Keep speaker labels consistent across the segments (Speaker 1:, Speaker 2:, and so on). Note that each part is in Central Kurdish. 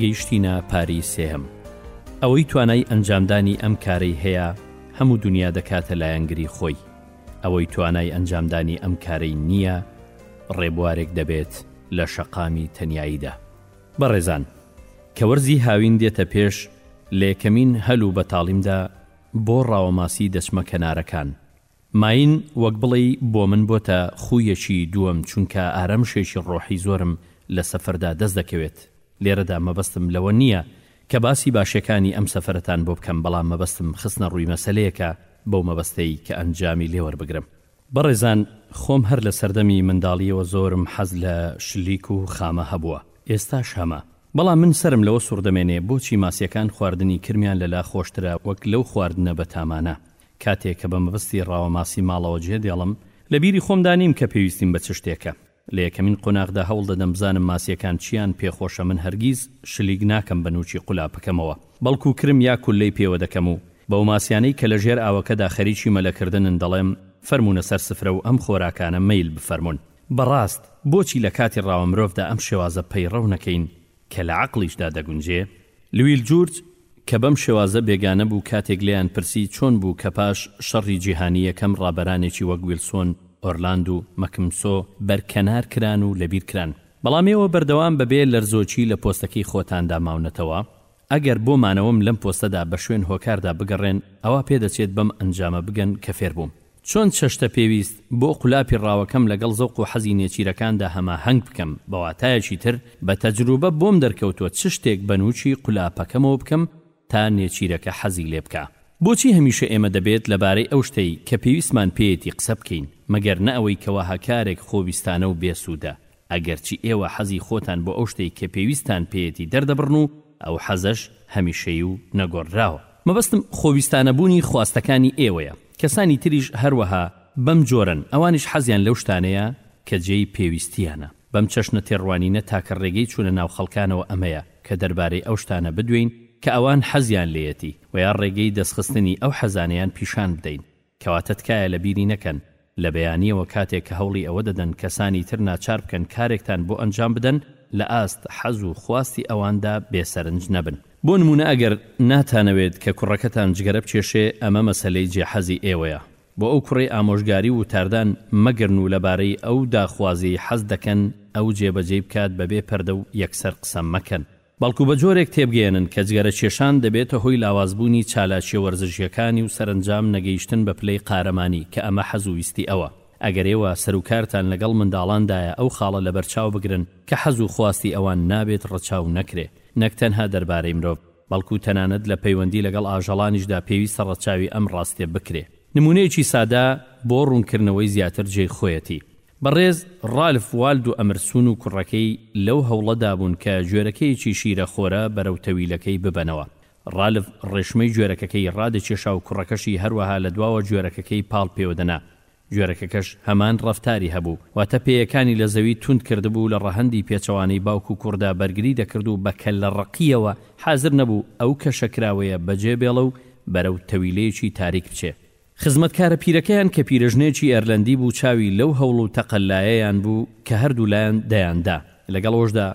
Speaker 1: گەیشتینە پاری سێهەم. ئەوەی توانای ئەنجامدانی ئەم کارەی هەیە هەموو دونیا دەکاتە لایەنگری خۆی، ئەوەی توانای ئەنجامدانی ئەم کارەی نییە ڕێبوارێک دەبێت لە شەقامی تەنیاییدا. بەڕێزان، کە وەرزی هاوین دێتە پێش، لە یەکەمین هەل و بەتاڵیمدا بۆ ڕاوەماسی دەچمە کەنارەکان، ماین وەک بڵێی بۆ من بۆتە خوویەکی دووەم چونکە ئارەمشێکی ڕۆحی زۆرم لە سەفەردا دەست دەکەوێت لێرەدا مەبەستم لەوە نییە کە باسی باشیەکانی ئەم سەفەرەتان بۆ بکەم بەڵام مەبەستم خستنە ڕووی مەسەلەیەکە بەو مەبەستەی کە ئەنجامی لێ وەربگرم بەڕێزان خۆم هەر لە سەردەمی منداڵیەوە زۆرم حەز لە شلیک و خامە هەبووە ئێستاش هەمە بەڵام من سەرم لەوە سوڕدەمێنێ بۆچی ماسیەکان خواردنی کرمیان لەلا خۆشترە وەک لەو خواردنە بەتامانە کاتێ کە بە مەبەستی ڕاوەماسی ماڵەوە جێ دێڵم، لە بیری خۆمدا نیم کە پێویستیم بە چ شتێکە. لە یەکەمین قۆناغدا هەوڵ دەدەم بزانم ماسییەکان چییان پێ خۆشە، من هەرگیز شلیک ناکەم بە نووکی قولاپەکەمەوە، بەڵکوو کرم یا کوللەی پێوە دەکەم و بەو ماسیانەی کە لە ژێر ئاوەکەدا خەریکی مەلە کردنن دەڵێم، فەرموونە سەر سفرە و ئەم خۆراکانە مەیل بفەرموون. بەڕاست، بۆچی لە کاتی ڕاوە مرۆڤدا ئەم شێوازە پەیڕەو نەکەین کە لە عەقڵیشدا دەگونجێ، لویل جورج کە بەم شێوازە بێگانە بوو کاتێک لێیان پرسی چۆن بوو کە پاش شەڕی جیهانی یەکەم ڕابەرانێکی وەک ویلسۆن ئۆرلاند و مەکمسۆ بەرکەنار کران و لەبیر کران بەڵام ئێوە بەردەوام بە بێ لەرزۆکی لە پۆستەکەی خۆتاندا ماونەتەوە ئەگەر بۆ مانەوەم لەم پۆستەدا بە شوێن هۆکاردا بگەڕێن ئەوا پێدەچێت بەم ئەنجامە بگەن کە فێربووم چۆن چەشتە پێویست بۆ قولاپی ڕاوەکەم لەگەڵ زەوق و حەزی نێچیرەکاندا هەماهەنگ بکەم، بە واتایەکی تر بە تەجروبە بۆم دەرکەوتووە چ شتێک بە نووکی قولاپەکەمەوە بکەم تا نێچیرەکە حەزی لێ بکا. بۆچی هەمیشە ئێمە دەبێت لەبارەی ئەو شتەی کە پێویستمان پێیەتی قسە بکەین، مەگەر نە ئەوەی کەوەها کارێک خۆویستانە و بێ سوودە، ئەگەرچی ئێوە حەزی خۆتان بۆ ئەو شتەی کە پێویستتان پێیەتی دەردەبڕن و ئەو حەزەش هەمیشەیی و نەگۆڕدراوە. مەبەستم خۆویستانەبوونی خواستەکانی ئێوەیە. کەسانی تریش هەروەها بەم جۆرەن، ئەوانیش حەزیان لەو شتانەیە کە جێی پێویستییانە. بەم چەشنە تێڕوانینە تاکە ڕێگەی چوونە ناو خەڵکانەوە ئەمەیە کە دەربارەی ئەو شتانە بدوێین کە ئەوان حەزیان لێیەتی و یا ڕێگەی دەستخستنی ئەو حەزانەیان پیشان بدەین. کەواتە تکایە لەبیری نەکەن لە بەیانییەوە کاتێک کە هەوڵی ئەوە دەدەن کەسانی تر ناچار بکەن کارێکتان بۆ ئەنجام بدەن لە ئاست حەز و خواستی ئەواندا بێسەرنج نەبن. بۆ نموونە ئەگەر ناتانەوێت کە کوڕەکەتان جگەرە بکێشێ ئەمە مەسەلەی جێ حەزی ئێوەیە، بۆ ئەو کوڕەی ئامۆژگاری و وتاردان مەگرن و لەبارەی ئەو داخوازیەی حەز دەکەن ئەو جێبەجێی بکات بەبێ پەردە و یەکسەر قسە مەکەن، بەڵکو بە جۆرێک تێبگەیەنن کە جگەرە کێشان دەبێتە هۆی لاوازبوونی چالاکیە وەرزشیەکانی و سەرەنجام نەگەیشتن بە پلەی قارەمانی کە ئەمە حەز و ویستی ئەوە. ئەگەر ئێوە سەروکارتان لەگەڵ منداڵاندایە ئەو خاڵە لەبەرچاو بگرن کە حەز و خواستی ئەوان نابێت ڕەچاو نەکرێ نەک تەنها دەربارەی مرۆڤ بەڵکو تەنانەت لە پەیوەندی لەگەڵ ئاژەڵانیشدا پێویستە ڕەچاوی ئەم ڕاستیە بکرێ. نمونەیەکی سادە بۆ ڕونکردنەوەی زیاتر جێی خۆیەتی. بەڕێز ڕالف والدو ئەمرسون و کوڕەکەی لەو هەوڵەدابون کە گوێرەکەیەکی شیرەخۆرە بەرەو تەویلەکەی ببەنەوە. ڕالف ڕێشمەی گوێرەکەکەی ڕادەکێشا و کوڕەکەشی هەروەها لە دواوە گوێرەکەکەی پاڵ پێوە دەنا. گوێرەکەکەش هەمان ڕەفتاری هەبوو، واتە پێیەکانی لە زەوی توند کردبوو، لە ڕەهەندی پێچەوانەی باوک و کوڕدا بەرگری دەکرد و بە کەللەڕەقییەوە حازر نەبوو ئەو کەشەکراوەیە بەجێ بێڵێ و بەرەو تەویلەیەکی تاریک بچێ. خزمەتکارە پیرەکەیان کە پیرەژنێکی ئێرلەندی بوو چاوی لەو هەوڵ و تەقەلایەیان بوو کە هەردوولایان دەیاندا. لەگەڵ ئەوەشدا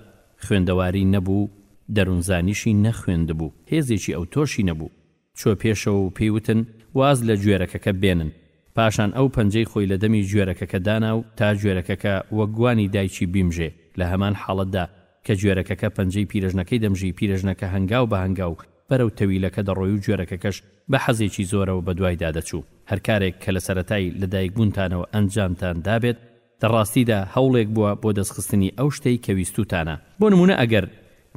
Speaker 1: خوێندەواری نەبوو، دەروونزانیشی نەخوێندبوو، هێزێکی ئەوتۆشی نەبوو. چووە پێشەوە و پێی وتن، واز لە گوێرەکەکە بێنن. پاشان ئەو پەنجەی خۆی لە دەمی گوێرەکەکە دانا و تا گوێرەکەکە وەک گوانی دایکی بیمژێ، لە هەمان حاڵەتدا کە گوێرەکەکە پەنجەی پیرەژنەکەی دەمژی، پیرەژنەکە هەنگاو بە هەنگاو بەرەو تەویلەکە دەڕۆی و گوێرەکەکەش بە حەزێکی زۆرەوە بەدوایدا دەچوو. هەر کارێک کە لە سەرەتای لەدایکبوونتانەوە ئەنجامتان دابێت، لە ڕاستیدا هەوڵێک بووە بۆ دەستخستنی ئەو شتەی کە ویستووتانە. بۆ نموونە ئەگەر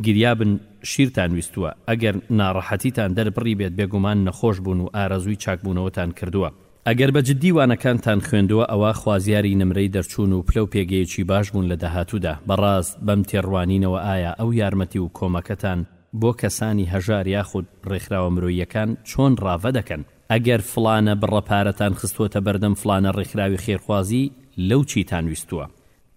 Speaker 1: گریابن شیرتان ویستووە، ئەگەر ناڕەحەتیتان دەربڕی بێت بێگومان نەخۆش بوون و ئارەزووی چاکبوونەوەتان کردووە. ئەگەر بە جددی وانەکانتان خوێندووە ئەوا خوازیاری نمرەی دەرچوون و پلە و پێگەیەکی باش بوون لە داهاتوودا. بەڕاست بەم تێڕوانینەوە ئایا ئەو یارمەتی و کۆمەکەتان بۆ کەسانی هەژار یاخود ڕێکخراوە مرۆییەکان چۆن ڕاڤە دەکەن؟ ئەگەر فڵانە بڕە پارەتان خستووەتە بەردەم فڵانە ڕێکخراوی خێرخوازی لەو چیتان ویستووە.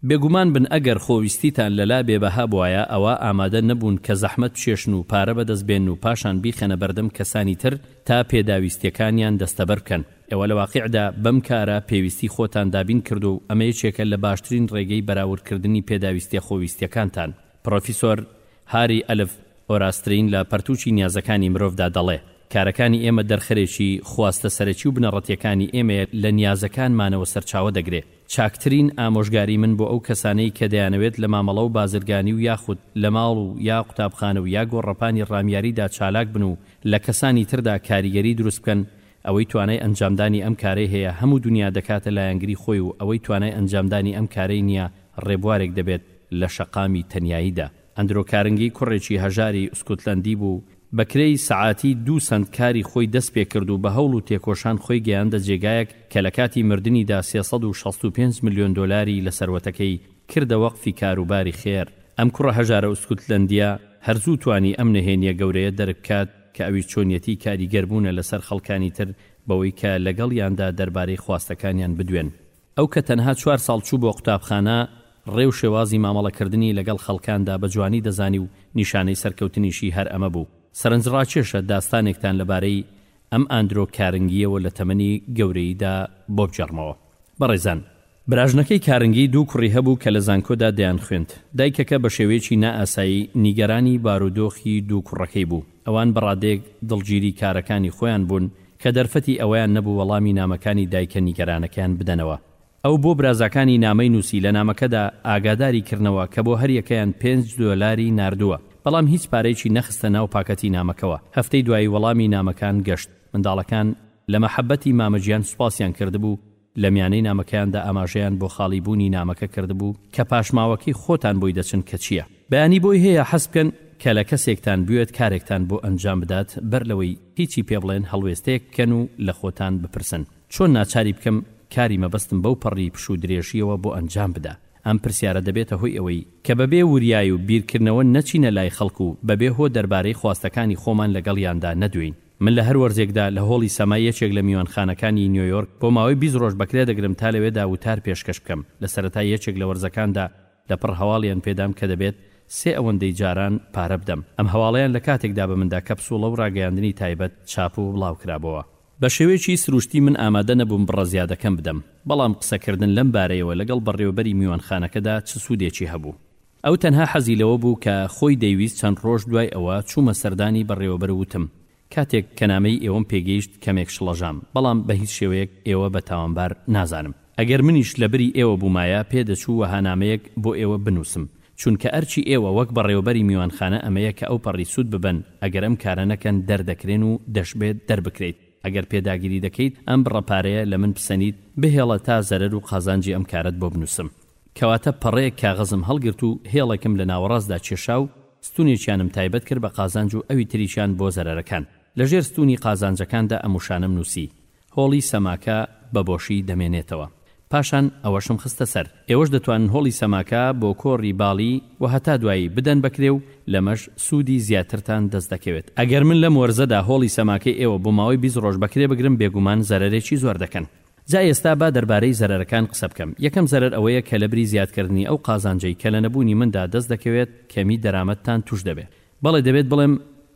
Speaker 1: بێگومان بن ئەگەر خۆویستیتان لەلا بێبەها بوایە ئەوا ئامادە نەبوون کە زەحمەت بچێشن و پارە بەدەست بێنن و پاشان بیخەنە بەردەم کەسانی تر تا پێداویستیەکانیان دەستەبەر بکەن. ئێوە لە واقیعدا بەم کارە پێویستی خۆتان دابین کردووە و ئەمە یەکێکە لە باشترین ڕێگەی بەراوردکردنی پێداویستیە خۆویستیەکانتان. پرۆفیسۆر هاری ئەلف ئۆراسترین لە پەرتووکی نیازەکانی مرۆڤدا دەڵێ، کارەکانی ئێمە دەرخەرێکی خواستە سەرەکی و بنەڕەتییەکانی ئێمەیە لە نیازەکانمانەوە سەرچاوە دەگرێ. چاکترین ئامۆژگاری من بۆ ئەو کەسانەی کە دەیانەوێت لە مامەڵە و بازرگانی و یاخود لە ماڵ و یا قوتابخانە و یا گۆڕەپانی ڕامیاریدا چالاک بن و لە کەسانی تردا کاریگەری دروست بکەن ئەوەی توانای ئەنجامدانی ئەم کارەی هەیە هەموو دونیا دەکاتە لایەنگری خۆی و ئەوەی توانای ئەنجامدانی ئەم کارەی نییە ڕێبوارێک دەبێت لە شەقامی تەنیاییدا. ئەندرۆ کارنگی کوڕێکی هەژاری ئوسکوتلەندی بوو، بە کرێی سەعاتی دوو سەنت کاری خۆی دەست پێ کرد و بە هەوڵ و تێکۆشان خۆی گەیاندە جێگایەک کە لە کاتی مردنیدا سێ سەد و شەست و پێنج ملیۆن دۆلاری لە سەروەتەکەی کردە وەقفی کاروباری خێر. ئەم کوڕە هەژارە ئوسکوتلەندییە هەر زوو توانی ئەم نەهێنییە گەورەیە دەرک بکات کە ئەویش چۆنیەتی کاریگەربوونە لەسەر خەڵکانی تر بەوەی کە لەگەڵیاندا دەربارەی خواستەکانیان بدوێن. ئەو کە تەنها چوار ساڵ چوو بۆ قوتابخانە، ڕێ و شێوازی مامەڵەکردنی لەگەڵ خەڵکاندا بە جوانی دەزانی و نیشانەی سەرکەوتنیشی هەر ئەمە بوو. سەرنجڕاکێشە داستانێکتان لەبارەی ئەم ئاندرۆ کارنگییەوە لە تەمەنی گەورەییدا بۆ بگێڕمەوە. بەڕێزان. براژنەکەی کارنگی دوو کوڕی هەبوو کە لە زانکۆدا دەیانخوێند. دایکەکە بە شێوەیەکی نائاسایی نیگەرانی بارودۆخی دوو کوڕەکەی بوو. ئەوان بە ڕادەیەک دڵگیری کارەکانی خۆیان بوون کە دەرفەتی ئەوەیان نەبوو وەڵامی نامەکانی دایکە نیگەرانەکەیان بدەنەوە. ئەو بۆ برازاکانی نامەی نووسی لە نامەکەدا ئاگاداری کردنەوە کە بۆ هەریەکەیان پێنج دۆلاری ناردووە بەڵام هیچ پارەیەکی نەخستە ناو پاکەتی نامەکەوە. هەفتەی دوایی وەڵامی نامەکان گەشت. منداڵەکان لە مەحەبەتی مامە گیان سوپاسیان کردبوو لە میانەی نامەکەیاندا ئاماژەیان بۆ خاڵی بوونی نامەکە کردبوو کە پاشماوەکەی خۆتان بۆی دەچن کە چییە؟ بەیانی بۆی هەیە حەز بکەن کە لە کەسێکتان بوێت کارێکتان بۆ ئەنجام بدات بەر لەوەی هیچی پێ بڵێن هەڵوێستەیەک بکەن و لە خۆتان بپرسن چۆن ناچاری بکەم کاری مەبەستم بەو پەڕی پشوو درێژییەوە بۆ ئەنجام بدا؟ ئەم پرسیارە دەبێتە هۆی ئەوەی کە بە بێ وریای و بیرکردنەوە نەچینە لای خەڵک و بە بێ هۆ دەربارەی خواستەکانی خۆمان لەگەڵیاندا نەدوێین. من لە هەر وەرزێکدا لە هۆڵی سەمای یەکێک لە میوانخانەکانی نیۆیۆرک بۆ ماوەی بیست رۆژ بەکرێ دەگرم تا لەوێدا وتار پێشکەش بکەم، لە سەرەتای یەکێک لە وەرزەکاندا لەپڕ هەواڵیان پێدام کە دەبێت سێ ئەوەندەی جاران پارە بدەم. ئەم هەواڵەیان لە کاتێکدا بە مندا کەپسوڵە و راگەیاندنی تایبەت چاپ و بڵاوکرابۆوە. بە شێوەیەکی سروشتی من ئامادە نەبووم بڕە زیادەکەم بدەم، بەڵام قسەکردن لەم بارەیەوە لەگەڵ بەڕێوەبەری میوانخانەکەدا چ سوودێکی هەبوو؟ ئەو تەنها حەزی لەوە بوو کە خۆی دەیویست چەند ڕۆژ دوای ئەوە چوومە سەردانی بەڕێوەبەرو وتم کاتێک کە نامەی ئێوەم پێگەیشت کەمێک شڵەژام بەڵام بە هیچ شێوەیەک ئێوە بە تاوانبار نازانم ئەگەر منیش لە بری ئێوە بوومایە پێ دەچوو وەها نامەیەک بۆ ئێوە بنووسم چونکە ئەرکی ئێوە وەک بەڕێوەبەری میوانخانە ئەمەیە کە ئەوپەڕی سوود ببەن ئەگەر ئەم کارە نەکەن دەردەکرێن و دەشبێت دەربکرێیت ئەگەر پێداگیری دەکەیت ئەم بڕە پارەیە لە من بسەنیت بهێڵە تا زەرەر و قازانجی ئەم کارەت بۆ بنووسم کەواتە پەڕەیەک کاغەزم هەڵگرت و هێڵێکم لە ناوەڕاستدا کێشا و ستوونێکیانم تایبەت کرد بە قازانج و ئەوی تریشیان بۆ زەرەرەکان. لە ژێر ستوونی قازانجەکاندا ئەم وشانەم نووسی، هۆڵی سەماکە بە بۆشی دەمێنێتەوە. پاشان ئەوەشم خستە سەر، ئێوەش دەتوانن هۆڵی سەماکە بۆ کۆڕی باڵی و هەتا دوایی بدەن بە کرێ و لەمەش سوودی زیاترتان دەست دەکەوێت. ئەگەر من لەم وەرزەدا هۆڵی سەماکەی ئێوە بۆ ماوەی بیست ڕۆژ بە کرێ بگرم، بێگومان زەرەرێکی زۆر دەکەن. جا ئێستا با دەربارەی زەرەرەکان قسە بکەم. یەکەم زەرەر ئەوەیە کە لەبری زیادکردنی ئەو قازانجەی کە لە نەبوونی مندا دەست دەکەوێت، کەمی دەرامەتتان تووش دەبێت. بەڵێ دەبێت بڵێم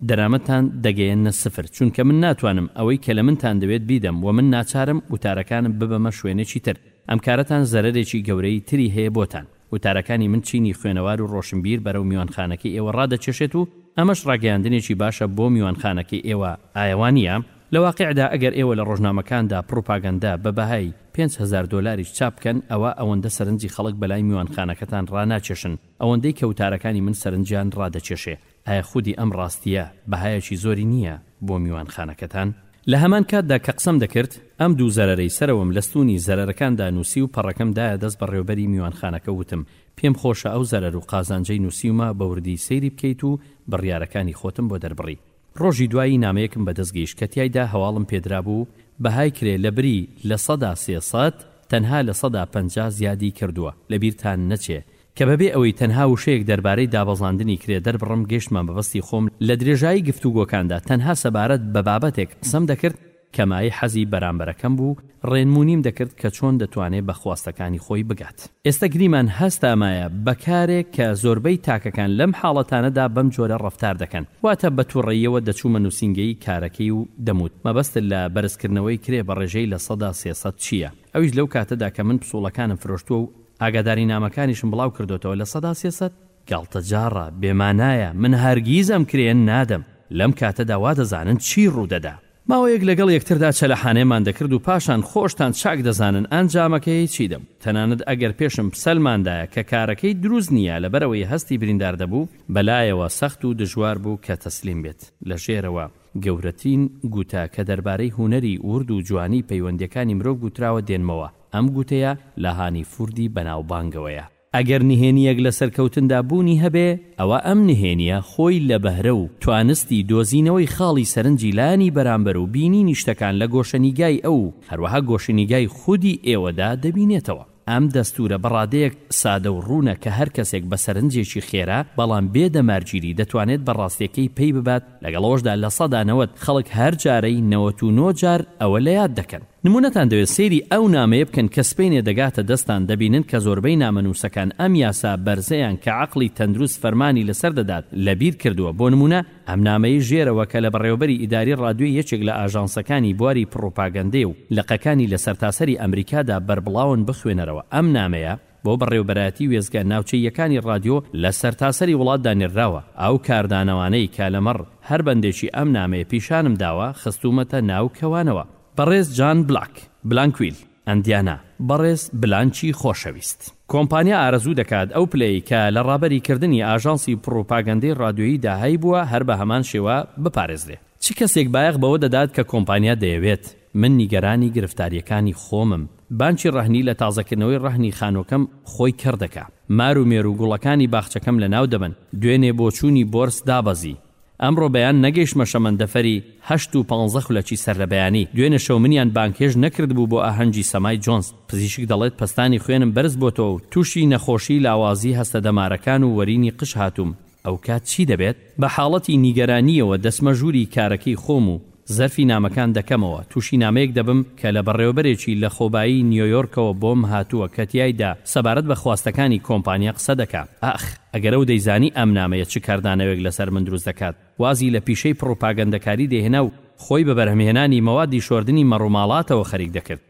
Speaker 1: دەرامەتتان دەگەیەننە سفر، چونکە من ناتوانم ئەوەی کە لە منتان دەوێت بیدەم و من ناچارم وتارەکانم ببەمە شوێنێکی تر. ئەم کارەتان زەرەرێکی گەورەی تری هەیە بۆتان. وتارەکانی من چینی خوێنەوار و ڕۆشنبیر بەرەو میوانخانەکەی ئێوە ڕادەکێشێت و ئەمەش ڕاگەیاندنێکی باشە بۆ میوانخانەکەی ئێوە، ئایا وا نییە؟ لە واقیعدا ئەگەر ئێوە لە ڕۆژنامەکاندا پڕوپاگەندە بە بەهای پێنج هەزار دۆلاریش چاپ بکەن ئەوا ئەوەندە سەرنجی خەڵک بەلای میوانخانەکەتان ڕاناکێشن ئەوەندەی کە وتارەکانی من سەرنجیان ڕادەکێشێ. ئایا خودی ئەم ڕاستییە بەهایەکی زۆری نییە بۆ میوانخانەکەتان؟ لە هەمان کاتدا کە قسەم دەکرد، ئەم دوو زەرەرەی سەرەوەم لە ستوونی زەرەرەکاندا نووسی و پەڕەکەم دایە دەست بەڕێوەبەری میوانخانەکە و وتم، پێم خۆشە ئەو زەرەر و قازانجەی نووسیومە بە وردی سەیری بکەیت و بڕیارەکانی خۆتم بۆ دەربڕی. ڕۆژی دوایی نامەیەکم بە دەست گەیشت کە تیایدا هەواڵم پێدرابوو بەهای کرێ لە بری لە سەدا سێ سەد تەنها لە سەدا پەنجا زیادی کردووە، لەبیرتان نەچێ کە بەبێ ئەوەی تەنها وشەیەک دەربارەی دابەزاندنی کرێ دەربڕم گەیشتمە مەبەستی خۆم، لە درێژایی گفتوگۆکاندا تەنها سەبارەت بە بابەتێک قسەم دەکرد، کە مایەی حەزی بەرامبەرەکەم بوو، ڕێنمونیم دەکرد کە چۆن دەتوانێ بە خواستەکانی خۆی بگات. ئێستە گریمان هەستامایە بە کارێک کە زۆربەی تاکەکان لەم حاڵەتانەدا بەم جۆرە ڕەفتار دەکەن. واتە بە تووڕەییەوە دەچوومە نووسینگەی کارەکەی و دەموت، مەبەستت لە بەرزکردنەوەی کرێ بە ڕێژەی لە سەدا سێ سەد چییە؟ ئەویش لەو کاتەدا کە من پسووڵەکانم فرۆشتووە و ئاگادارینامەکانیشم بڵاو کردۆتەوە لە سەدا سێ سەد؟ گاڵتەجاڕە، بێمانایە، من هەرگیز ئەم کرێیەن نادەم. لەم کاتەدا وا دەزانن چی ڕوو دەدا. ماوەیەک لەگەڵ یەکتردا چەلەحانێمان دەکرد و پاشان خۆشتان چاک دەزانن ئانجامەکەیی چی دەبوو. تەنانەت ئەگەر پێشم پسەلمان دایە کە کارەکەی دروست نییە لەبەر ئەوەی هەستی بریندار دەبوو، بە لایەوە سەخت و دژوار بوو کە تەسلیم بێت. لە ژێرەوە گەورەترین گووتە کە دەربارەی هونەری ورد و جوانیی پەیوەندییەکانی مرۆڤ گوتراوە دێنمەوە، ئەم گووتەیە لە هانی فوردی بەناوبانگەوەیە. ئەگەر نهێنییەک لە سەرکەوتندا بوونی هەبێ، ئەوا ئەم نهێنییە خۆی لە بەهرە و توانستی دۆزینەوەی خاڵی سەرنجی لایەنی بەرامبەر و بینینی شتەکان لە گۆشەنیگای ئەو و هەروەها گۆشنیگای خودی ئێوەدا دەبینێتەوە. ئەم دەستوورە بە ڕادەیەک سادە و ڕوونە کە هەر کەسێک بە سەرنجێکی خێرا بەڵام بێ دەمارگیری دەتوانێت بە ڕاستێکەی پەی ببات، لەگەڵ ئەوەشدا لە سەدا نەوەد خەڵک هەر جارەی نەوەت و نۆ جار ئەوە لە یاد دەکەن. نموونەتان دەوێت سەیری ئەو نامەیە بکەن کە سبەینێ دەگاتە دەستتان دەبینن کە زۆربەی نامەنووسەکان ئەم یاسا بەرزەیان کە عەقڵی تەندروست فەرمانی لەسەر دەدات لەبیر کردووە بۆ نموونە ئەم نامەی ژێرەوە کە لە بەڕێوەبەری ئیداری ڕادیۆی یەکێک لە ئاژانسەکانی بواری پڕوپاگەندەیە و لقەکانی لە سەرتاسەری ئەمریکادا بەربڵاون بخوێنەرەوە ئەم نامەیە بۆ بەڕێوەبەرایەتی وێستگە ناوچەییەکانی ڕادیۆ لە سەرتاسەری وڵاتدا نێردراوە، ئەو کاردانەوانەی کە لەمەڕ هەر بەندێکی ئەم نامەیە پیشانم داوە خستوومەتە ناو کەوانەوە، بەڕێز جان بلاک، بلانکویل، ئەندیانا، بەڕێز بلانچی خۆشەویست. کۆمپانیا ئارەزوو دەکات ئەو پلەی کە لە ڕابەری کردنی ئاژانسی پڕوپاگەندەی ڕادیۆیی دا هەیبووە هەر بە هەمان شێوە بپارێزرێ. چ کەسێک بایەخ بەوە دەدات کە کۆمپانیا دەیەوێت من نیگەرانی گرفتاریەکانی خۆمم. بانکی ڕەهنی لە تازەکردنەوەی ڕەهنی خانووەکەم خۆی کڕ دەکا. مار و مێروو گوڵەکانی باخچەکەم لەناو دەبەن. دوێنێ بۆچوونی بۆرس دابەزی. ئەمڕۆ بەیان نەگەیشتمە شەمەندەفەری هەشت و پانزە خولەکی سەر لە بەیانی. دوێنێ شەو منیان بانگهێشت نەکردبوو بۆ ئاهەنگی سەمای جۆنس. پزیشک دەڵێت پەستانی خوێنم بەرز بۆتەوە و تووشی نەخۆشی لاوازی هەستە دەمارەکان و وەرینی قژ هاتووم. ئەوکات چی دەبێت؟ بە حاڵەتی نیگەرانییەوە دەچمە ژووری کارەکەی خۆم و زەرفی نامەکان دەکەمەوە، تووشی نامەیەک دەبم کە لە بەڕێوەبەرێکی لەخۆبایی نیۆیۆرکەوە بۆم هاتووە کە تیایدا سەبارەت بە خواستەکانی کۆمپانیا قسە دەکا. ئاخ! ئەگەر ئەو دەیزانی ئەم نامەیە چ کاردانەوێک لەسەر من دروست دەکات، وازی لە پیشەی پڕوپاگەندەکاری دەهێنا و خۆی بە بەرهەمهێنانی مەوادی شۆردنی مەڕوماڵاتەوە خەریک دەکرد.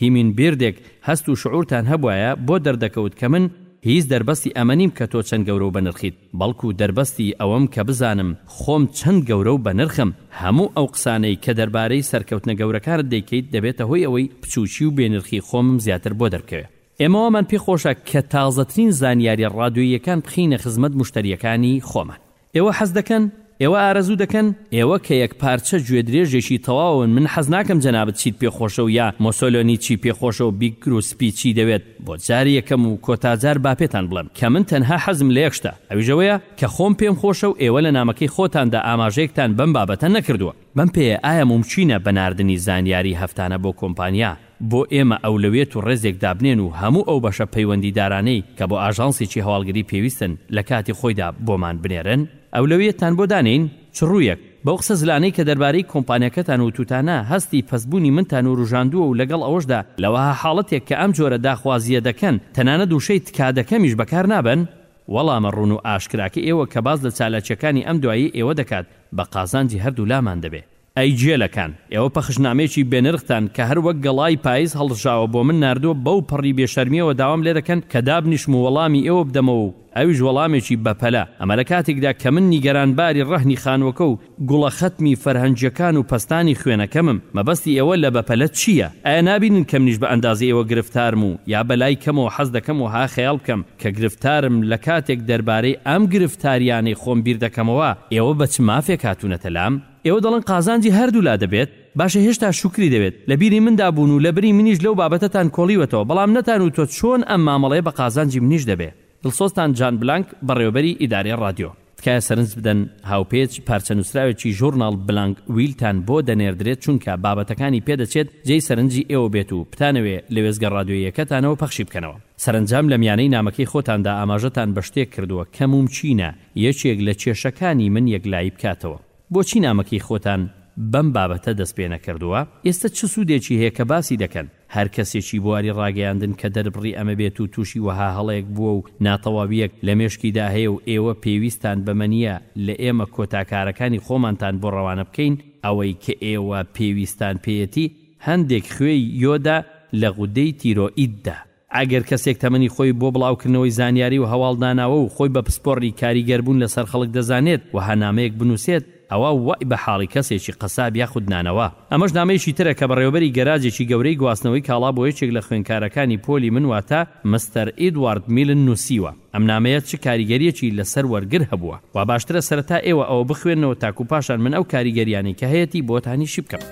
Speaker 1: هیمین بیردێک هەست و شعورتان هەبوایە بۆ دەردەکەوت کە من هیچ دەربەستی ئەمە نیم کە تۆ چەند گەورە و بەنرخیت بەڵکو دەربەستی ئەوەم کە بزانم خۆم چەند گەورە و بەنرخم هەموو ئەو قسانەی کە دەربارەی سەرکەوتنە گەورەکانت دەیکەیت دەبێتە هۆی ئەوەی بچوکی و بێنرخی خۆمم زیاتر بۆ دەربکەوێ ئێمە وامان پێ خۆشە کە تازەترین زانیاریە ڕادۆییەکان بخینە خزمەت موشتەریەکانی خۆمان. ئێوە حەز دەکەن، ئێوە ئارەزوو دەکەن، ئێوە کە یەک پارچە گوێدرێژێکی تەواون، من حەز ناکەم جەنابت چیت پێ خۆشە و یا مۆسۆلۆنی چی پێ خۆشە و بیکر و سپی چی دەوێت، بۆ جاری یەکەم و کۆتا جار با پێتان بڵێم کە من تەنها حەزم لە یەک شتە، ئەویش ئەوەیە کە خۆم پێم خۆشە و ئێوە لە نامەکەی خۆتاندا ئاماژەیەکتان بەم بابەتە نەکردووە. بەم پێیە ئایا مومکینە بە ناردنی زانیاری هەفتانە بۆ کۆمپانیا، بۆ ئێمە ئەولەویەت و ڕێزێک دابنێن و هەموو ئەو بەشە پەیوەندیدارانەی کە بۆ ئاژانسێکی هەواڵگری پێویستن لە کاتی خۆیدا بۆمان بنێرن؟ ئەولەویەتتان بۆ دانێین؟ چ ڕوویەک؟ بەو قسە زلانەی کە دەربارەی کۆمپانیاکەتان وتووتانە، هەستی پەستبوونی منتان وروژاندووە و لەگەڵ ئەوەشدا لە وەها حاڵەتێک کە ئەم جۆرە داخوازییە دەکەن، تەنانەت وشەی تکا دەکەمیش بەکار نابەن؟ وەڵامە ڕوون و ئاشکراکەی ئێوە کە باس لە چالاکییەکانی ئەم دواییەی ئێوە دەکات، بە قازانجی هەردوولامان دەبێت. ئەی گێلەکان، ئێوە پەخشنامەیەکی بێنرختان کە هەر وەک گەڵای پایز هەڵڕژاوە بۆ من ناردووە، بەو پەڕی بێشەرمییەوە داوام لێ دەکەن کە دابنیشم و وەڵامی ئێوە بدەمەوە و ئەویش وەڵامێکی بەپەلە، ئەمە لە کاتێکدا کە من نیگەرانباری ڕەهنی خانووەکە و گوڵە خەتمی فەرهەنگییەکان و پەستانی خوێنەکەمم، مەبەستی ئێوە لە بەپەلە چییە؟ ئایا نابینن کە منیش بە ئەندازەی ئێوە گرفتارم و یا بە لای کەمەوە حەز دەکەم وەها خەیاڵ بکەم کە گرفتارم، لە کاتێک دەربارەی ئەم گرفتارییانەی خۆم بیر دەکەمەوە، ئێوە بە چ مافێک هاتوونەتە لام؟ ئێوە دەڵێن قازانجی هەردوولا دەبێت، باشە هێشتا شوکری دەوێت، لە بیری مندا بوون و لە بری منیش لەو بابەتەتان کۆڵیوەتەوە، بەڵام نەتان وتووە چۆن ئەم مامەڵەیە بە قازانجی منیش دەبێ. دڵسۆزتان جان بلانک بەڕێوەبەری ئیدارەی ڕادیۆ. تکایە سەرنج بدەن هاوپێچ پارچە نووسراوێکی ژوڕناڵ بلانک ویلتان بۆ دەنێردرێت چونکە بابەتەکانی پێ دەچێت جێی سەرنجی ئێوە بێت و بتانەوێ لە وێستگە ڕادیۆییەکەتانەوە پەخشی بکەنەوە سەرەنجام لە میانەی نامەکەی خۆتاندا ئاماژەتان بە شتێک کردووە کە مومچینە یەکێک لە کێشەکانی من یەکلایی بکاتەوە. بۆچی نامەکەی خۆتان بەم بابەتە دەست پێ نەکردووە؟ ئێستە چ سوودێکی هەیە کە باسی دەکەن؟ هەر کەسێکی بواری ڕاگەیاندن کە دەربڕی ئەمە بێت و تووشی وەها هەڵەیەک بووە و ناتەواوییەک لە مێشکیدا هەیە و ئێوە پێویستتان بەمە نییە لە ئێمە کۆتا کارەکانی خۆمانتان بۆ ڕەوانە بکەین، ئەوەی کە ئێوە پێویستتان پێیەتی هەندێک خوێی یۆدە لە غودەی تیرۆئیددا. ئەگەر کەسێک تەمەنی خۆی بۆ بڵاوکردنەوەی زانیاری و هەواڵ داناوە و خۆی بە پسپۆڕی کاریگەربوون لەسەر خەڵک دەزانێت وەها نامەیەک بنووسێت، ئەوا وای بە حاڵی کەسێکی قەساب یاخود نانەوا. ئەمەش نامەیەکی ترە کە بەڕێوەبەری گەراجێکی گەورەی گواستنەوەی کاڵا بۆ یەکێک لە خوێنکارەکانی پۆلی من واتە مستەر ئیدوارد میلن نووسیوە. ئەم نامەیە چ کاریگەریەکی لە سەر وەرگر هەبووە؟ واباشترە سەرەتا ئێوە ئەوە بخوێننەوە تاکو پاشان من ئەو کاریگەریانەی کە هەیەتی بۆتانی شی بکەم.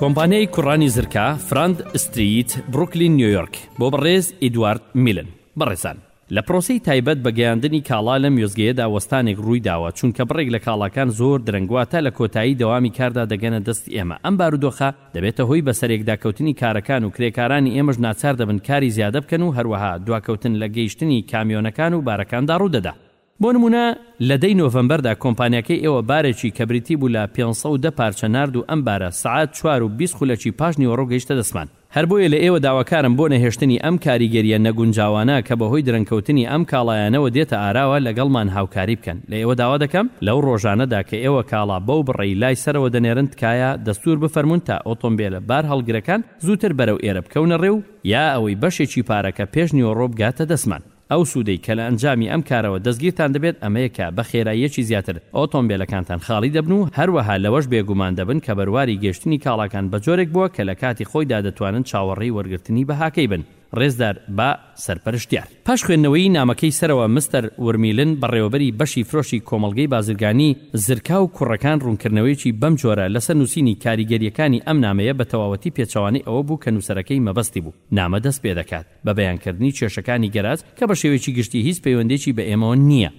Speaker 1: کۆمپانیای کوڕانی زرکە، فرەند ستریت، بڕوکلین نیۆیۆرک، بۆ بەڕێز ئیدوارد میلن. بەڕێزان. لە پرۆسەی تایبەت بە گەیاندنی کاڵا لەم وێستگەیەدا وەستانێک ڕووی داوە چونکە بڕێک لە کاڵاکان زۆر درەنگ واتە لە کۆتایی دەوامی کاردا دەگەنە دەست ئێمە ئەم بارودۆخە دەبێتە هۆی بەسەرێکدا کەوتنی کارەکان و کرێکارانی ئێمەش ناچار دەبن کاری زیادە بکەن و هەروەها دواکەوتن لە گەیشتنی کامیۆنەکان و بارەکاندا ڕوودەدا. بۆ نموونە لە دەی نۆڤەمبەردا کۆمپانیاکەی ئێوە بارێکی کە بریتی بوو لە پێنج سەد و دە پارچە نارد و ئەم بارە سەعات چوار و بیست خولەکی پاش نیوەڕۆ گەیشتە دەستمان. هەر بۆیە لە ئێوە داواکارم بۆ نەهێشتنی ئەم کاریگەرییە نەگونجاوانە کە بەهۆی درەنگکەوتنی ئەم کاڵایانەوە دێتە ئاراوە لەگەڵمان هاوکاری بکەن. لە ئێوە داوا دەکەم لەو ڕۆژانەدا کە ئێوە کاڵا بەو بڕەی لای سەرەوە دەنێرن تکایە دەستوور بفەرموون تا ئۆتۆمبێلە بارهەڵگرەکان زووتر بەرەو ئێرە بکەونە ڕێ و یا ئەوەی بەشێکی پارەکە پێش نیوەڕۆ بگاتە دەستمان ئەو سوودەی کە لە ئەنجامی ئەم کارەوە دەستگیرتان دەبێت ئەمەیە کە بە خێراییەکی زیاتر ئۆتۆمبێلەکانتان خاڵی دەبن و هەروەها لەوەش بێگومان دەبن کە بەرواری گەیشتنی کاڵاکان بە جۆرێک بووە کە لە کاتی خۆیدا دەتوانن چاوەڕێی وەرگرتنی بەهاکەی بن. ڕێزدار با سەرپەرشت دیار. پاش خوێندنەوەیی نامەکەی سەرەوە مستەر ورمیلن بەڕێوەبەری بەشی فرۆشی کۆمەڵگەی بازرگانی زرکا و کوڕەکان ڕوونکردنەوەیەکی بەم جۆرە لەسەر نووسینی کاریگەرییەکانی ئەم نامەیە بە تەواوەتی پێچەوانەی ئەوە بوو کە نووسەرەکەی مەبەستی بوو نامە دەست پێدەکات بە بەیانکردنی کێشەکانی گەراج کە بە شێوەیەکی گشتی هیچ پەیوەندێکی بە ئێمەوە نییە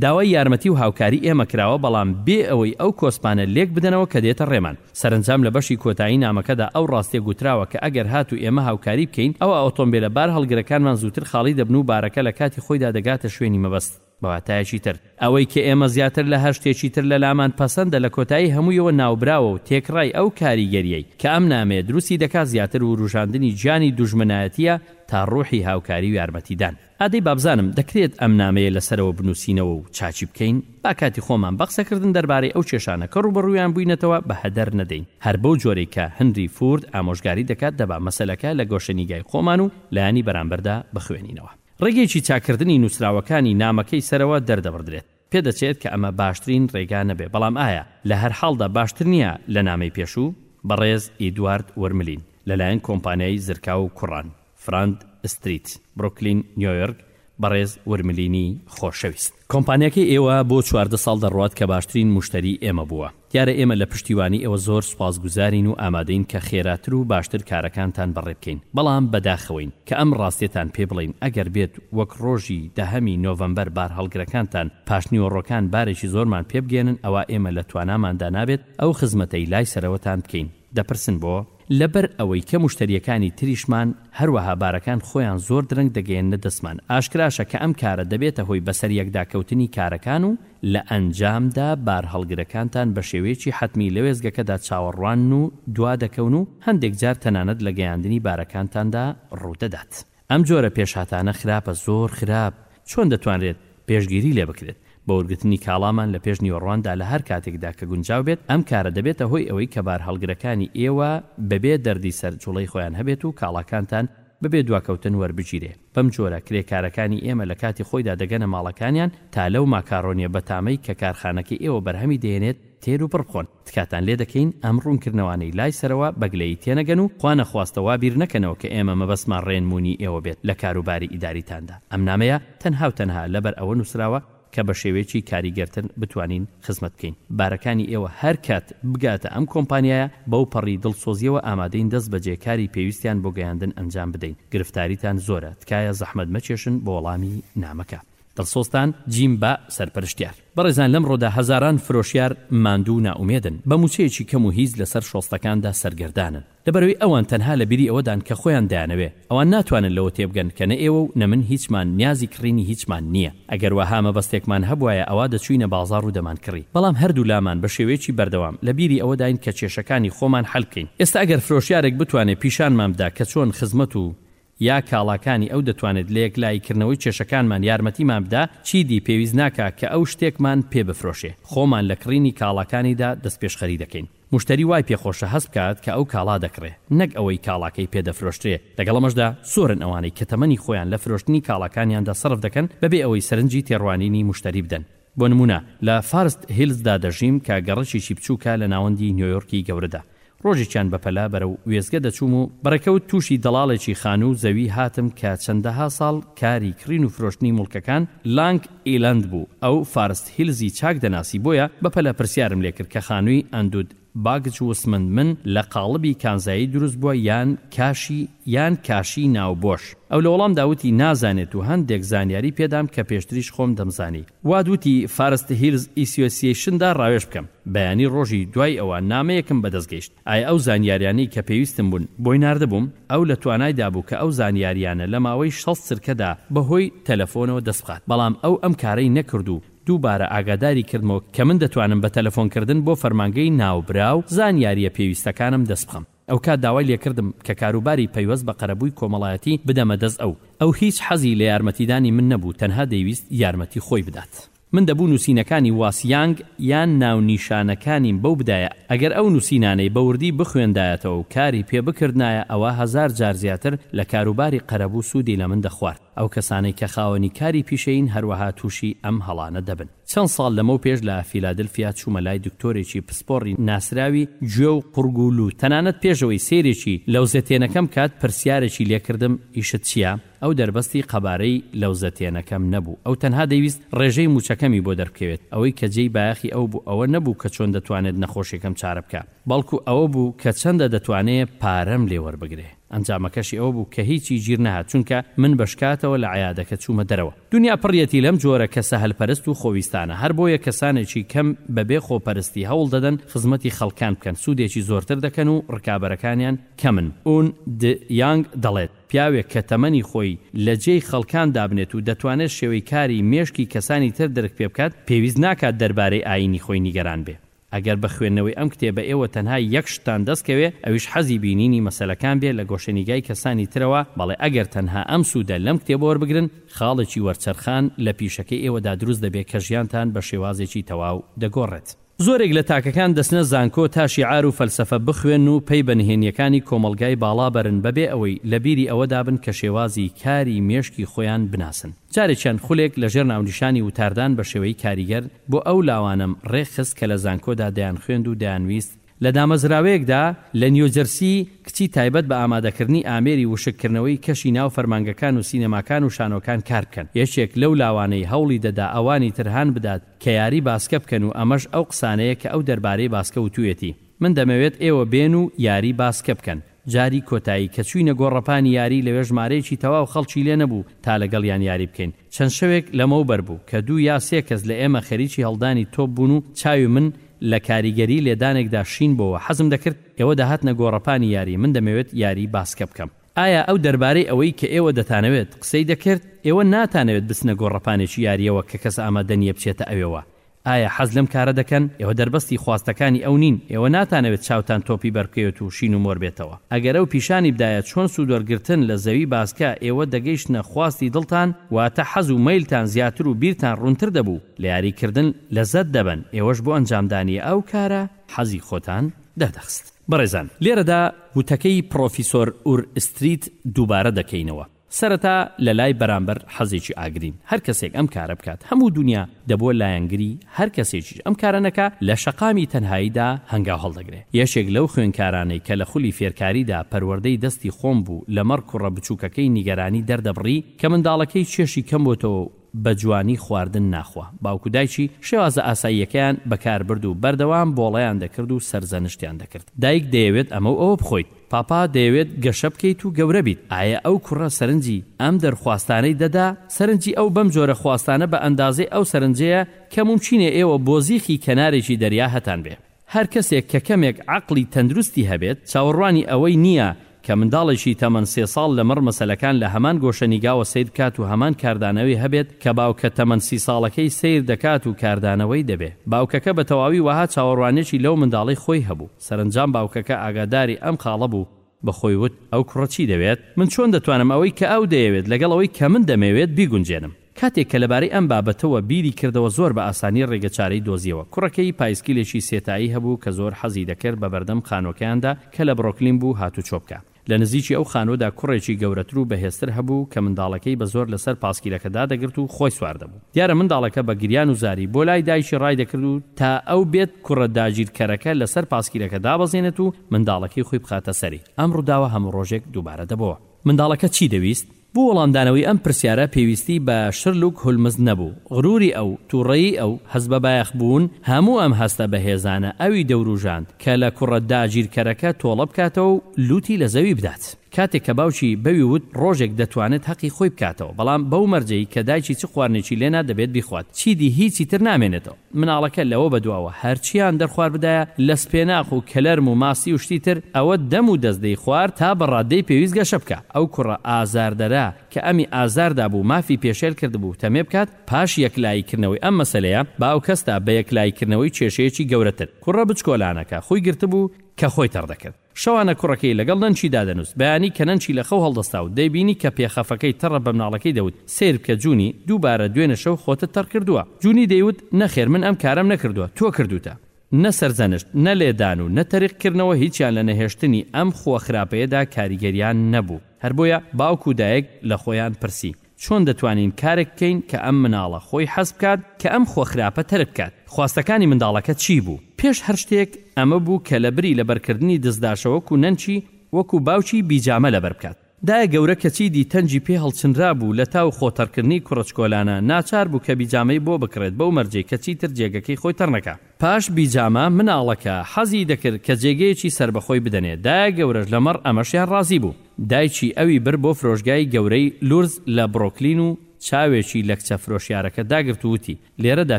Speaker 1: داوای یارمەتی و هاوکاری ئێمە کراوە بەڵام بێ ئەوەی ئەو کۆسپانە لێک بدەنەوە کە دێتە ڕێمان. سەرەنجام لە بەشی کۆتایی نامەکەدا ئەو ڕاستیە گوتراوە کە ئەگەر هاتوو ئێمە هاوکاری بکەین ئەوا ئۆتۆمبێلە بارهەڵگرەکانمان زووتر خاڵی دەبن و بارەکە لە کاتی خۆیدا دەگاتە شوێنی مەبەست. بە واتایەکی تر ئەوەی کە ئێمە زیاتر لە هەر شتێکی تر لە لامان پەسەندە لە کۆتایی هەموویەوە ناوبراوە و تێکڕای ئەو کاریگەریەی کە ئەم نامەیە دروستی دەکات زیاتر وروژاندنی گیانی دوژمنایەتیە تا ڕوحی هاوکاری و یارمەتیدان. ئادەی بابزانم، دەکرێت ئەم نامەیە لە سەرەوە بنووسینەوە و چاکی بکەین؟ با کاتی خۆمان بە قسەکردن دەربارەی ئەو کێشانە کە ڕووبەڕوویان بووینەتەوە بە هەدەر نەدەین، هەر بەو جۆرەی کە هنری فورد ئامۆژگاری دەکات دەبا مەسەلەکە لە گۆشەنیگای خۆمان و لایەنی بەرامبەردا بخوێنینەوە. ڕێگەیەکی چاککردنی نووسراوەکانی نامەکەی سەرەوە دەردەبڕدرێت. پێدەچێت کە ئەمە باشترین ڕێگا نەبێ، بەڵام ئایا لە هەر حاڵدا باشتر نییە لە نامەی پێشوو؟ بەڕێز ئیدوارد وەرملین لەلایەن کۆمپانیای زرکاو و کوڕان، فرەند ستریت، بروکلین، نیۆیۆرک، بەڕێز ورملینی خۆشەویست. کۆمپانیاکەی ئێوە بۆ چواردە ساڵ دەڕوات کە باشترین موشتەری ئێمە بووە. دیارە ئێمە لە پشتیوانی ئێوە زۆر سوپاسگوزارین و ئامادەین کە خێراتر و باشتر کارەکانتان بەڕێ بکەین، بەڵام بەداخەوەین کە ئەم ڕاستیەتان پێ بڵێین ئەگەر بێت وەک ڕۆژی دەهەمی نۆڤەمبەر بارهەڵگرەکانتان پاشنیوەڕۆکان بارێکی زۆرمان پێ بگەیەنن ئەوا ئێمە لە تواناماندا نابێت ئەو خزمەتەی لای سەرەوەتان بکەین، دەپرسن بۆ؟ لەبەر ئەوەی کە موشتەرییەکانی تریشمان هەروەها بارەکان خۆیان زۆر درەنگ دەگەیەننە دەستمان، ئاشکراشە کە ئەم کارە دەبێتە هۆی بەسەریەکدا کەوتنی کارەکان و لە ئەنجامدا بارهەڵگرەکانتان بە شێوەیەکی حەتمی لە وێستگەکەدا چاوەڕوانن و دوا دەکەون و هەندێک جار تەنانەت لە گەیاندنی بارەکانتاندا ڕوودەدات ئەم جۆرە پێشهاتانە خراپە زۆر خراپ چۆن دەتوانرێت پێشگیری لێ بکرێت بە وەرگرتنی کاڵامان لە پێش نیوەڕواندا لە هەر کاتێکدا کە گونجاو بێت ئەم کارە دەبێتە هۆی ئەوەی کە بارهەڵگرەکانی ئێوە بەبێ دەردی سەر جوڵەی خۆیان هەبێت و کاڵاکانتان بەبێ دواکەوتن وەربگیرێ بەم جۆرە کرێکارەکانی ئێمە لە کاتی خۆیدا دەگەنە ماڵەکانیان تا لەو ماکارۆنیە بەتامەی کە کارخانەکەی ئێوە بەرهەمی دەهێنێت تێر و پڕ بخۆن. تکاتان لێ دەکەین ئەم ڕوونکردنەوانەی لای سەرەوە بە گلەیی تێنەگەن و خوا نەخواستە وا بیر نەکەنەوە کە ئێمە مەبەستمان ڕێنموونی ئێوە بێت لە کار و باری ئیداریتاندا. ئەم نامەیە تەنها و تەنها لەبەر ئەوە نووسراوە کە بە شێوەیەکی کاریگەرتر بتوانین خزمەت بکەین بارەکانی ئێوە هەر کات بگاتە ئەم کۆمپانیایە بەو پەڕی دڵسۆزیەوە ئامادەین دەست بەجێ کاری پێویستیان بۆ گەیاندن ئەنجام بدەین. گرفتاریتان زۆرە تکایە زەحمەت مەکێشن بۆ وەڵامی نامەکە. دڵسۆزتان، جیم با، سەرپەرشتیار. بەڕێزان لەمڕۆدا هەزاران فرۆشیار ماندوو و نائومێدن، بە مووچەیەکی کەم و هیچ لەسەر شۆستەکاندا سەرگەردانن. لەبەرەوەی ئەوان تەنها لە بیری ئەوەدان کە خۆیان دەیانەوێ. ئەوان ناتوانن لەوە تێبگەن کە نە ئێوە و نە من هیچمان نیازی کڕینی هیچمان نییە. ئەگەر وەها مەبەستێکمان هەبوایە ئەوا دەچووینە بازاڕ و دەمانکڕی. بەڵام هەردوولامان بە شێوەیەکی بەردەوام لە بیری ئەوەداین کە کێشەکانی خۆمان حەل بکەین. ئێستا ئەگەر فرۆشیارێک بتوانێ پیشانمان بدا کە چۆن خزمەت و یا کاڵاکانی ئەو دەتوانێت لە یەکلاییکردنەوەی کێشەکانمان یارمەتیمان بدا، چیدی پێویست ناکا کە ئەو شتێکمان پێ بفرۆشێ، خۆمان لە کڕینی کاڵاکانیدا دەستپێشخەری دەکەین. موشتەری وای پێخۆشە هەست بکات کە ئەو کاڵا دەکڕێ، نەک ئەوەی کاڵاکەی پێ دەفرۆشرێ، لەگەڵ ئەمەشدا زۆرن ئەوانەی کە تەمەنی خۆیان لە فرۆشتنی کاڵاکانیاندا سەرف دەکەن بەبێ ئەوەی سەرنجی تێڕوانینی موشتەری بدەن. بۆ نموونە لە فارست هیلزدا دەژیم کە گەڕەکێکی بچووکە لە ناوەندی نیۆیۆرکی گەورەدا. ڕۆژێکیان بە پەلە بەرەو وێستگە دەچووم و بەڕێکەوت تووشی دەڵاڵێکی خانوو و زەوی هاتم کە چەندەها ساڵ کاری کڕین و فرۆشتنی موڵکەکان لانگ ئیلەند بوو، ئەو فارست هیلزی چاک دەناسی بۆیە بە پەلە پرسیارم لێکرد کە خانووی ئەندود باگچ وسمند من لە قاڵبی کانزایی دروست بووە یان کاشی یان کاشی ناوبۆش ئەو لە وەڵامدا وتی نازانێت و هەندێک زانیاری پێدام کە پێشتریش خۆم دەمزانی وات وتی فارست هیلز ئیسیۆسیەیشندا ڕاوێژ بکەم بەیانی ڕۆژی دوای ئەوە نامەیەکم بەدەست گەیشت ئایە ئەو زانیاریانەی کە پێویستم بوون بۆی ناردبووم ئەو لە توانایدا بوو کە ئەو زانیاریانە لە ماوەی شەست چرکەدا بەهۆی تەلەفۆنەوە دەست بخات بەڵام ئەو ئەم کارەی نەکرد و دووبارە ئاگاداری کردمەوە کە من دەتوانم بە تەلەفۆن کردن بۆ فەرمانگەی ناوبراو زانیارییە پێویستەکانم دەست بخەم. ئەوکات داوای لێکردم کە کاروباری پەیوەست بە قەرەبووی کۆمەڵایەتی بدەمە دەست ئەو. ئەو هیچ حەزی لە یارمەتیدانی من نەبوو، تەنها دەیویست یارمەتی خۆی بدات. من دەبوو نووسینەکانی واس یانگ یان ناونیشانەکانیم بەو بدایە. ئەگەر ئەو نووسینانەی بە وردی بخوێندایەتەوە و کاری پێ بکردنایە ئەوا هەزار جار زیاتر لە کاروباری قەرەبوو سوودی لە من دەخوارد. ئەو کەسانەی کە خاوەنی کاری پیشەیین هەروەها تووشی ئەم هەڵانە دەبن. چەند ساڵ لەمەو پێش لە فیلادلفیا چوومە لای دکتۆرێکی پسپۆڕی ناسراوی گوێ و قوڕگ و لوو، تەنانەت پێشەوەی سەیرێکی لەوزەتێنەکەم بکات پرسیارێکی لێکردم ئیشت چییە؟ ئەو دەربەستی قەبارەی لەوزەتێنەکەم نەبوو، ئەو تەنها دەیویست ڕێژەی مووچەکەمی بۆ دەربکەوێت، ئەوەی کە جێی بایەخی ئەو بوو ئەوە نەبوو کە چۆن دەتوانێت نەخۆشیەکەم چارە بکا، بەڵکو ئەوە بوو کە چەندە دەتوانێ پارەم لێ وەربگرێ، ئەنجامەکەشی ئەوە بوو کە هیچی گیر نەهات چونکە من بە شکاتەوە لە عەیادەکە چوومە دەرەوە. دونیا پڕیەتی لەم جۆرە کەسە هەلپەرست و خۆویستانە، هەر بۆیە کەسانێکی کەم بە بێ خۆپەرستی هەوڵ دەدەن خزمەتی خەڵکان بکەن سوودێکی زۆرتر دەکەن و ڕکابەرەکانیان کەمن. ئون د یانگ دەڵێت، پیاوێک کە تەمەنی خۆی لە جێی خەڵکان دابنێت و دەتوانێت شێوەی کاری مێشکی کەسانی تر درک پێ بکات، پێویست ناکات دەربارەی ئایینی خۆی نیگەران بێ. ئەگەر بە خوێندنەوەی ئەم کتێبە ئێوە تەنها یەک شتتان دەست کەوێ ئەویش حەزی بینینی مەسەلەکان بێ لە گۆشەنیگای کەسانی ترەوە، بەڵێ ئەگەر تەنها ئەم سوودە لەم کتێبە وەربگرن خاڵێکی وەرچەرخان لە پیشەکەی ئێوەدا دروست دەبێ کە ژیانتان بە شێوازێکی تەواو دەگۆڕێت. زۆرێک لە تاکەکان دەچنە زانکۆ تا شیعار و فەلسەفە بخوێن و پەی بە نهێنیەکانی کۆمەڵگای باڵا بەرن بەبێ ئەوەی لە بیری ئەوەدا بن کە شێوازی کاری مێشکی خۆیان بناسن. جارێ چەند خولێک لە ژێر ناونیشانی وتاردان بە شێوەی کاریگەر بۆ ئەو لاوانەم ڕێک خست کە لە زانکۆدا دەیانخوێند و دەیانویست لە دامەزراوەیەکدا لە نیوجرسی کچی تایبەت بە ئامادەکردنی ئامێری وشک کردنەوەی کەشی ناو فەرمانگەکان و سینەماکان و شانۆکان کار بکەن یەکێک لەو لاوانەی هەوڵی دەدا ئەوانی تر هان بدات کە یاری باسکە بکەن و ئەمەش ئەو قسانەیە کە ئەو دەربارەی باسکە وتویەتی من دەمەوێت ئێوە بێن و یاری باسکە بکەن جاری کۆتایی کە چووینە گۆڕەپانی یاری لەوێ ژمارەیەکی تەواو خەڵکی لێ نەبوو تا لەگەڵیان یاری بکەین، چەند شەوێک لەمەوبەر بوو کە دوو یا سێ کەس لە ئێمە خەریکی هەڵدانی تۆپ بوون و چاوی من لە کاریگەری لێدانێکدا شین بۆوە حەزم دەکرد ئێوە دەهاتنە گۆڕەپانی یاری من دەمەوێت یاری باسکە بکەم ئایا ئەو دەربارەی ئەوەی کە ئێوە دەتانەوێت قسەی دەکرد ئێوە ناتانەوێت بچنە گۆڕەپانێکی یاریەوە کە کەس ئامادە نییە بچێتە ئەوێوە ئایا حەز لەم کارە دەکەن؟ ئێوە دەربەستی خواستەکانی ئەو نین، ئێوە ناتانەوێت چاوتان تۆپی بەر بکەوێت و شین و مۆر بێتەوە. ئەگەر ئەو پیشانی بدایە چۆن سوودوەرگرتن لە زەوی باسکە، ئێوە دەگەیشتنە خواستی دڵتان، واتە حەز و مەیلتان زیاتر و بیرتان ڕوونتر دەبوو، لە یاریکردن لەزەت دەبەن، ئێوەش بۆ ئەنجامدانی ئەو کارە حەزی خۆتان دەردەخست. بەڕێزان، لێرەدا وتەکەی پڕۆفیسۆر ئور ئستریت دووبارە دەکەینەوە. سەرەتا لە لای بەرامبەر حەزێکی ئاگرین، هەر کەسێک ئەم کارە بکات هەموو دونیا دەبووە لایەنگری، هەر کەسێکیش ئەم کارە نەکا لە شەقامی تەنهاییدا هەنگاو هەڵدەگرێ. یەکێک لەو خوێنکارانەی کە لە خولی فێرکاریدا پەروەردەی دەستی خۆم بوو لەمەڕ کوڕە بچووکەکەی نیگەرانی دەردەبڕی کە منداڵەکەی چێشی کەم بۆتەوە و، بە جوانی خواردن ناخوا. باوک و دایکی شێوازە ئاساییەکەیان بەکاربرد و بەردەوام بۆڵەیان دەکرد و سەرزەنشتیان دەکرد. دایک دەیەوێت ئەمە و ئەوە بخۆیت. پاپا دەیەوێت گەشە بکەیت و گەورە بیت. ئایە ئەو کوڕە سەرنجی ئەم دەرخواستانەی دەدا؟ سەرنجی ئەو بەم جۆرە خواستانە بە ئەندازەی ئەو سەرنجەیە کە مومکینە ئێوە بۆ زیخی کەنارێکی دەریا هەتانبێ. هەر کەسێک کە کەمێک عەقڵی تەندروستی هەبێت چاوەڕوانی ئەوەی نییە کە منداڵێکی تەمەن سێ ساڵ لەمەڕ مەسەلەکان لە هەمان گۆشەنیگاوە سەیر بکات و هەمان کاردانەوەی هەبێت کە باوکە تەمەن سی ساڵەکەی سەیر دەکات و کاردانەوەی دەبێ باوکەکە بە تەواوی وەها چاوەڕوانێکی لەو منداڵەی خۆی هەبوو سەرەنجام باوکەکە ئاگاداری ئەم خاڵە بوو بە خۆی وت، ئەو کوڕە چی دەوێت؟ من چۆن دەتوانم ئەوەی کە ئەو دەیەوێت لەگەڵ ئەوەی کە من دەمەوێت بیگونجێنم؟ کاتێک کە لەبارەی ئەم بابەتەوە بیری کردەوە زۆر بە ئاسانی ڕێگەچارەی دۆزیەوە. کوڕەکەی پایسکیلێکی سێ تایی هەبوو کە زۆر حەزی دەکرد بە بەردەم خانووەکەیاندا کە لە برۆکلین بوو هاتوچۆ بکا. لە نزیکی ئەو خانووەدا کوڕێکی گەورەتر و بەهێزتر هەبوو کە منداڵەکەی بە زۆر لەسەر پاسکیلەکە دادەگرت و خۆی سوار دەبوو. دیارە منداڵەکە بە گریان و زاری بۆ لای دایکی ڕایدەکرد و تا ئەو بێت کوڕە داگیرکەرەکە لەسەر پاسکیلەکە دابەزێنێت و منداڵەکەی خۆی بخاتە سەری، ئەم ڕووداوە هەموو ڕۆژێک دووبارە دەبۆوە. منداڵەکە چی دەویست؟ بۆ وەڵامدانەوەی ئەم پرسیارە پێویستی بە شرلوک هولمز نەبوو. غروری ئەو، توڕەیی ئەو، هەست بە بایەخ بوون، هەموو ئەم هەستە بەهێزانە ئەوی دەوروژاند کە لە کوڕە داگیرکەرەکە تۆڵە بکاتەوە و لووتی لە زەوی بدات. کاتێک کە باوکی بەوی وت ڕۆژێک دەتوانێت هەقی خۆی بکاتەوە، بەڵام بەو مەرجەی کە دایکی چ خواردنێکی لێنا دەبێت بیخوات، چیدی هیچی تر نامێنێتەوە. مناڵەکە لەوە بەدواوە هەرچیان دەرخوار بدایە لە سپێناخ و کەلەرم و ماسی و شتی تر ئەوە دەم و دەست دەیخوارد تا بە ڕاددەی پێویست گەشە بکا ئەو کوڕە ئازاردەرە کە ئەمی ئازار دابوو مافی پێشێل کردبوو تەمێ بکات پاش یەکلایی کردنەوەی ئەم مەسەلەیە باوکەستا بە یەکلایی کردنەوەی کێشەیەکی گەورەتر کوڕە بچکۆلانەکە خوی گرتبوو کە خۆی تەڕ دەکرد. شەوانە کوڕەکەی لەگەڵ نەنکی دادەنووست، بەیانی کە نەنکی لە خەو هەڵدەستا و دەیبینی کە پێخەفەکەی تەڕە بە مناڵەکەی دەوت، سەیر بکە جوونی، دووبارە دوێنێ شەو خۆتت تەڕ کردووە. جوونی دەیوت، نەخێر من ئەم کارەم نەکردووە، تۆ کردووتە. نە سەرزەنشت، نە لێدان و نە تەریق کردنەوە هیچیان لە نەهێشتنی ئەم خووە خراپەیەدا کاریگەریان نەبوو. هەر بۆیە باوک و دایک لە خۆیان پرسی. چۆن دەتوانین کارێک بکەین کە ئەم مناڵە خۆی حەز بکات کە ئەم خۆ خراپە تەرک کات؟ خواستەکانی منداڵەکە چی بوو؟ پێش هەر شتێک ئەمە بوو کە لە بری لەبەر کردنی دزداشە وەکو نەنکی وەکو باوکی بیجامە لەبەر بکات. دایە گەورە کە چیدی تەنگی پێ هەڵچنرا بوو لە تاو خۆ تەڕکردنی کوڕە چکۆلانە ناچار بوو کە بیجامەی بۆ بکڕێت بەو مەرجەی کە چیتر جێگەکەی خۆی تەڕ نەکا. پاش بیجامە مناڵەکە حەزی دەکرد کە جێگەیەکی سەربەخۆی بدەنێ، دایە گەورەش لە مەڕ ئەمەشیان ڕازی بوو. دایکی ئەوی برد بۆ فرۆشگای گەورەی لورز لە برۆکلین و چاوێکی لە کچە فرۆشیارەکە داگرت و وتی، لێرەدا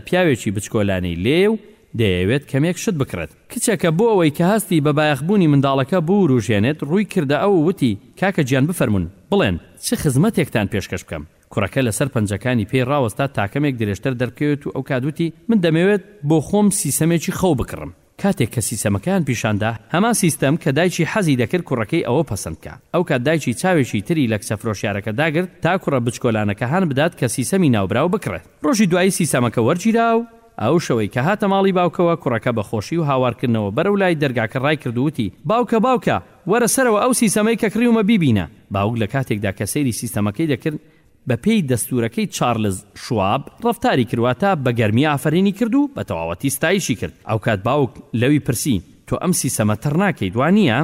Speaker 1: پیاوێکی بچکۆلانەی لێیە و دەیەوێت کەمێک شت بکڕێت. کچەکە بۆ ئەوەی کە هەستی بە بایەخبوونی منداڵەکە بووروژێنێت، ڕووی کردە ئەو و وتی، کاکە گیان بفەرموون، بڵێن، چ خزمەتێکتان پێشکەش بکەم؟ کوڕەکە لەسەر پەنجەکانی پێی ڕاوەستا تاکەمێک درێژتر دەربکەوێت و ئەوکات وتی، من دەمەوێت بۆ خۆم سیسەمێکی خەو بکڕم. کاتێک کە سیسەمەکەیان پیشاندا، هەمان سیستەم کە دایکی حەزی دەکرد کوڕەکەی ئەوە پەسەند بکا. ئەوکات دایکی چاوێکی تری لە کچە فرۆشیارەکە داگرت تا کوڕە بچکۆلانەکە هان بدات کە سیسەمی ناوبراو بکڕێت. ڕۆژی دوایی سیسەمەکە وەرگیرا و ئەو شەوەی کە هاتە ماڵی باوکەوە کوڕەکە بە خۆشی و هاوارکردنەوە بەرەو لای دەرگاکە ڕایکرد و وتی، باوکە باوکە! وەرە سەرەوە ئەو سیستەمەی کە کڕیومە بیبینە. باوک لە کاتێکدا کە سەیری سیستەمەکەی دەکرد بە پێی دەستوورەکەی چارلز شواب ڕەفتاری کرد واتە بە گەرمی ئافەرینی کرد و بە تەواوەتی ستایشی کرد ئەوکات باوک لەوی پرسی تۆ ئەم سیستەمە تڕ ناکەیت وانییە؟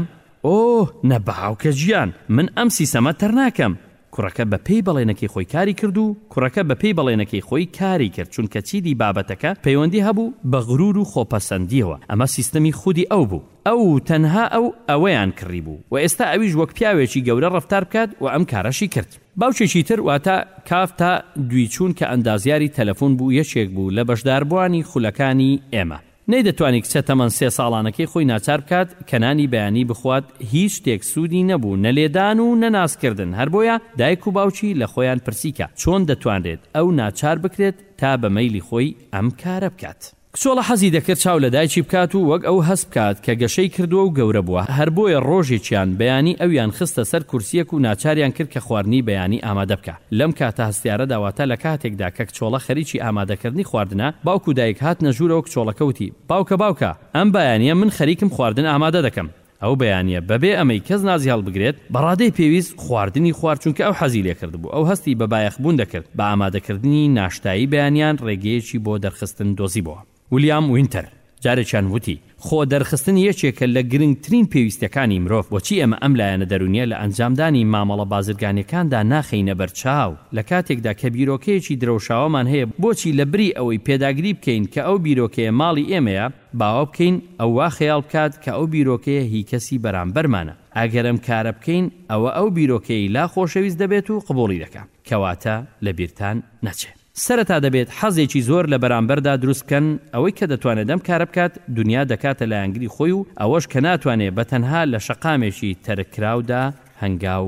Speaker 1: ئۆه نە باوکە جیان من ئەم سیستەمە تڕ ناکەم کوڕەکە بە پێی بەڵێنەکەی خۆی کاری کرد و کوڕەکە بە پێی بەڵێنەکەی خۆی کاری کرد چونکە چیدی بابەتەکە پەیوەندی هەبوو بە غرور و خۆپەسەندیەوە ئەمە سیستەمی خودی ئەو بوو ئەو و تەنها ئەو ئەوەیان کڕی بوو و ئێستا ئەویش وەک پیاوێکی گەورە ڕەفتار بکات و ئەم کارەشی کرد. باوکێکی تر واتە کاف تا دوی چوون کە ئەندازیاری تەلەفون بوو یەکێک بوو لە بەشداربوانی خولەکانی ئێمە، نەیدەتوانی کچە تەمەن سێ ساڵانەکەی خۆی ناچار بکات کە نانی بەیانی بخوات، هیچ شتێک سوودی نەبوو نە لێدان و نە ناسکردن، هەر بۆیە دایک و باوکی لە خۆیان پرسی کە چۆن دەتوانرێت ئەو ناچار بکرێت تا بە مەیلی خۆی ئەم کارە بکات. کچۆڵە حەزی دەکرد چاو لە دایکی بکات و وەک ئەو هەست بکات کە گەشەی کردووە و گەورە بووە، هەر بۆیە ڕۆژێکیان بەیانی ئەویان خستە سەر کورسییەک و ناچاریان کرد کە خواردنی بەیانی ئامادە بکا. لەم کاتە هەستیارەدا واتە لە کاتێکدا کە کچۆڵە خەریکی ئامادەکردنی خواردنە، باوک و دایک هاتنە ژوورەوە کچۆڵەکە وتی، باوکە باوکە! ئەم بەیانییە من خەریکم خواردن ئامادە دەکەم. ئەو بەیانییە بەبێ ئەمەی کەس نازی هەڵبگرێت، بە ڕادەی پێویست خواردنی خوارد چونکە ئەو حەزی لێ کردبوو، ئەو هەستی بە بایەخبوون دەکرد، بە ئامادەکردنی ناشتایی بەیانیان ڕێگەیەکی بۆ دەرخستن دۆزیبۆوە. ولیام وینتەر جارێکیان وتی، خۆ دەرخستن یەکێکە لە گرنگترین پێویستیەکانی مرۆڤ، بۆچی ئێمە ئەم لایەنە دەروونیە لە ئەنجامدانی مامەڵە بازرگانیەکاندا ناخەینە بەر چاو، لە کاتێکدا کە بیرۆکەیەکی درەوشاوەمان هەیە بۆچی لە بری ئەوەی پێداگری بکەین کە ئەو بیرۆکەیە ماڵی ئێمەیە باوە بکەین ئەو وا خەیاڵ بکات کە ئەو بیرۆکەیە هی کەسی بەرامبەرمانە، ئەگەر ئەم کارە بکەین ئەوە ئەو بیرۆکەیەی لا خۆشەویست دەبێت و قبوڵی دەکات. کەواتە لەبیرتان نەچێ سەرەتا دەبێت حەزێکی زۆر لە بەرامبەردا دروست بکەن، ئەوەی کە دەتوانێت ئەم کارە بکات دونیا دەکاتە لایەنگری خۆی و ئەوەش کە ناتوانێت بە تەنها لە شەقامێکی تەرککراودا هەنگاو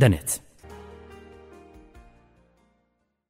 Speaker 1: دەنێت.